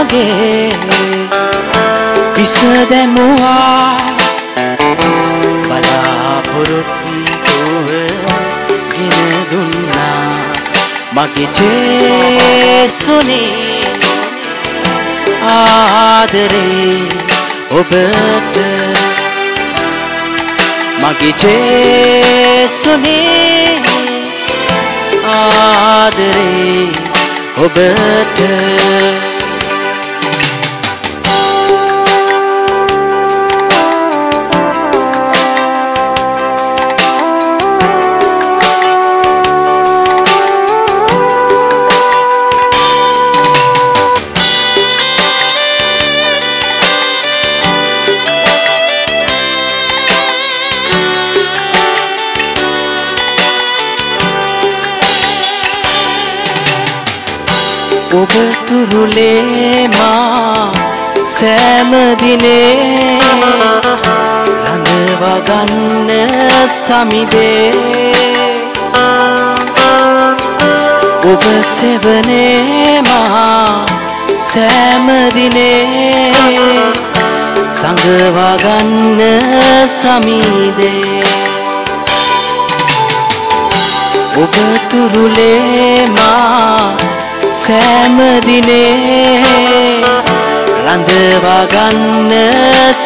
මාගේ පිස දැමුවා. බලාපොරොත්තුව ගෙන දුන්නා. මගේ ජේසුනේ ආදරේ ඔබට. මගේ ජේසුනේ ආදරේ ඔබට. ඔබ තුරුලේ මා සෑමදිනේ රඳවගන්න සමිදේ. ඔබ සෙවනේ මා සෑමදිනේ සඟවාගන්න සමීදේ. ඔබ තුරුලේ මා සෑමදිනේ රඳවාගන්න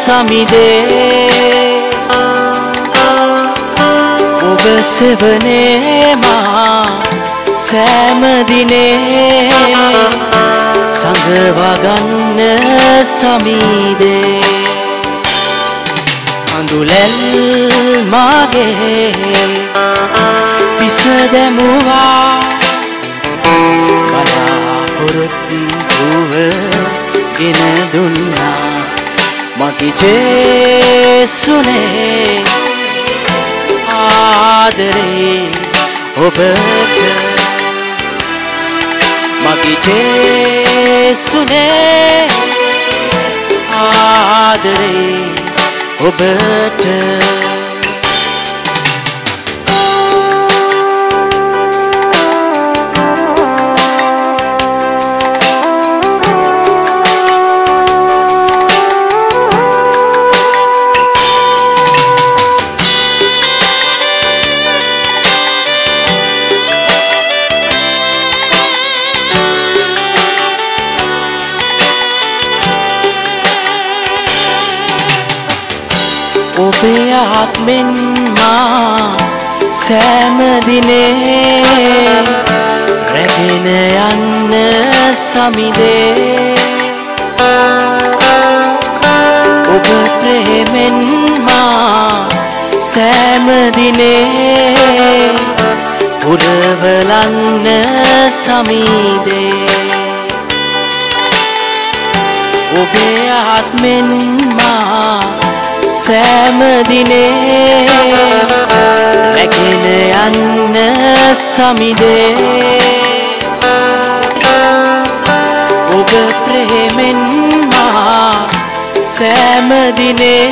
සමිදේ. ඔබ සෙවනේමා සෑමදිනේ සඟවාගන්න සමීදේ. අඳුලැල් මාගේ පිස දැමුවා බලාපොරොත්තුව ගෙන දුන්නා මගේ ජේසුනේ ආදරේ ඔබට. මගේ ජේසුනේ ආදරේ ඔබට. ඔබේ ආත්මෙන් මා සෑමදිනේ රැගෙන යන්න සමිදේ. ඔබ ප්‍රේමෙන් මා සෑමදිනේ පුරවලන්න සමීදේ. ඔබේ ආත්මෙන් මා සෑමදිනේ රැගෙන යන්න සමිදේ. ඔබ ප්‍රේමෙන් මා සෑමදිනේ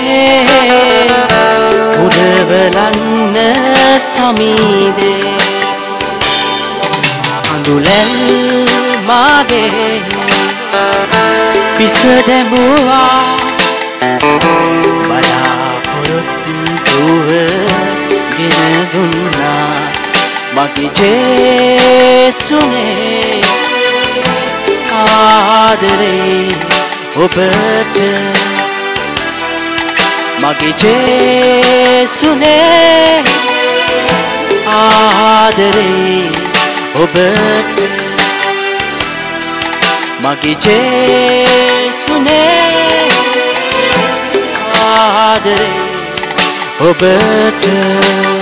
උඩවලන්න සමීදේ. අඳුලැල් මාගේ පිස දැමුවා බලාපොරොත්තුව ගෙන දුන්නා. මගේ ජේසුනේ ආදරේ ඔබට මගේ ජේසුනේ ආදරේ ඔබට මගේ ජේසුනේ ආදරේ ඔබට